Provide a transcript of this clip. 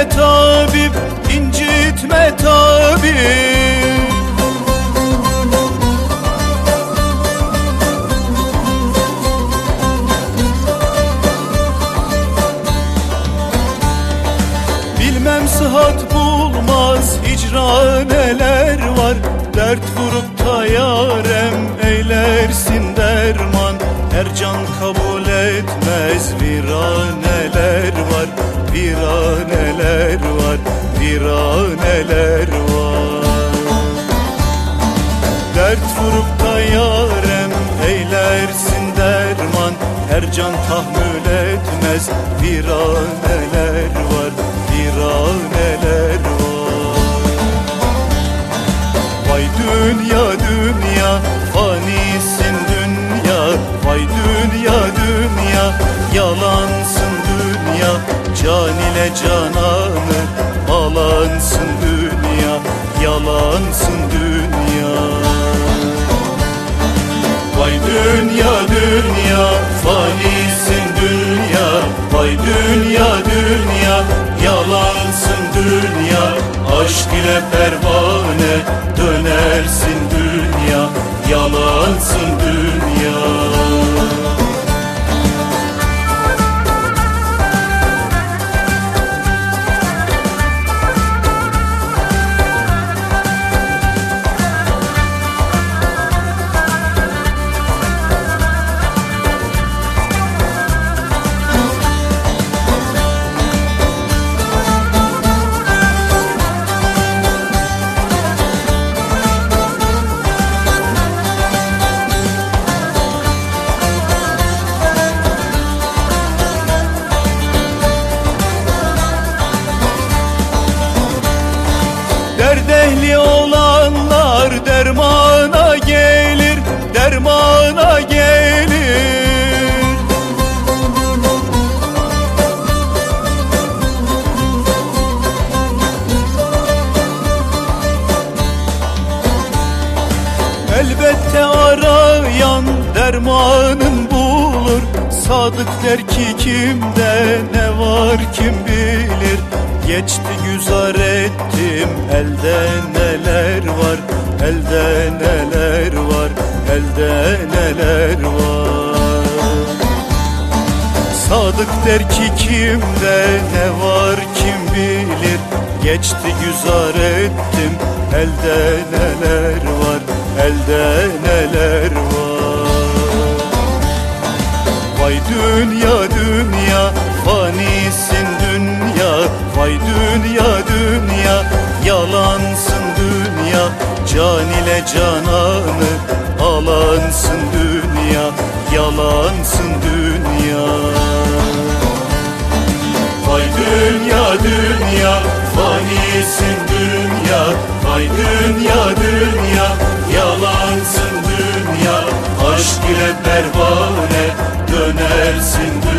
Üzme tabip, incitme tabip. Bilmem sıhhat bulmaz hicra neler var. Dert vurup da yarem eylersin derman. Her can kabul etmez viraneler var. Viraneler var, viraneler var. Dert vurup da yarem eylersin derman. Her can tahammül etmez viraneler var Viraneler var. Vay dünya dünya fanisin dünya. Vay dünya dünya yalansın Can ile cananı alansın dünya Yalansın dünya. Vay dünya dünya fanisin dünya. Vay dünya dünya yalansın dünya. Aşk ile pervane dönersin dünya Yalansın olanlar dermana gelir, dermana gelir. Elbette arayan dermanın bulur. Sadık der ki kimde ne var kim bilir. Geçti güzar ettim elde neler Sadık der ki kimde ne var kim bilir? Geçti güzar ettim. Elde neler var Elde neler var? Vay dünya dünya fanisin dünya. Vay dünya dünya yalansın dünya. Can ile cananı alansın dünya. Yalansın dünya fanisin dünya Vay dünya dünya. Yalansın dünya Aşk ile pervane dönersin dünya